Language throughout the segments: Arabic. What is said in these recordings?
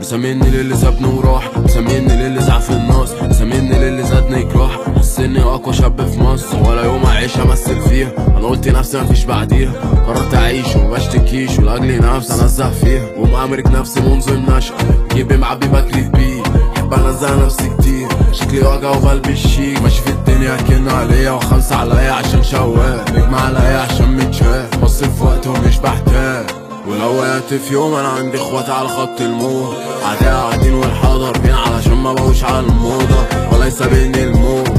مسميني للي سابني وراح. مسميني للي زعف الناس مسميني للي زادني جراح بس اني أقوى شاب في مصر. ولا يوم اعيش امثل فيها أنا قلت نفسي مفيش بعديها. قررت أعيش ومبشتكيش ولاجلي نفسي أنزه فيها. ومأمرك نفسي منذ النشأة جيبي معبي بكلي بيه بحب أنزه نفسي كتير. شكلي وجع وقلبي الشيك ماشي في الدنيا كأنه عليا. وخمسة عليا عشان شواف نجمة عليا عشان متشاف بصرف وقت ومش بحتاج ولو وقعت في يوم أنا عندي إخوات على خط الموت عادي قاعدين والحاضر بين علشان ما بقوش على الموضة. ولا يسابقني الموت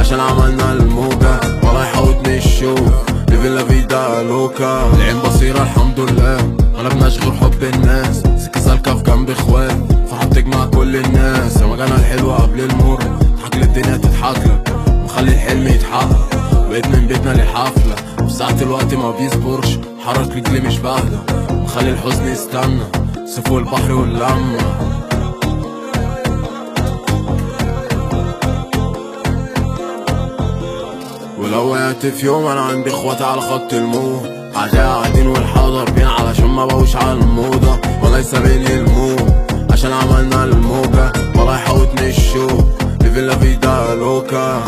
عشان عملنا الموجة. ولا يحوطني الشوك ليفين لا فيدا لوكا. العين بصيرة الحمد لله. أنا بنشغل حب الناس. سكة سالكة في جنب اخوات فرحة بتجمع كل الناس. يا مجانا الحلوة قبل المر تضحك للدنيا تضحك لك وخلي الحلم يتحقق. بقيت من بيتنا للحفلة ساعة الوقت ما بيصبرش. حرك رجلي مش بهدى وخلي الحزن يستنى. سيف البحر واللمة. ولو وقعت في يوم أنا عندي إخواتي على خط الموت عادي قاعدين والحاضر بين علشان ما بقوش على الموضة. ولا يسابقني الموت عشان عملنا الموجة. ولا يحوطني الشوق ليفين لا فيدا لوكا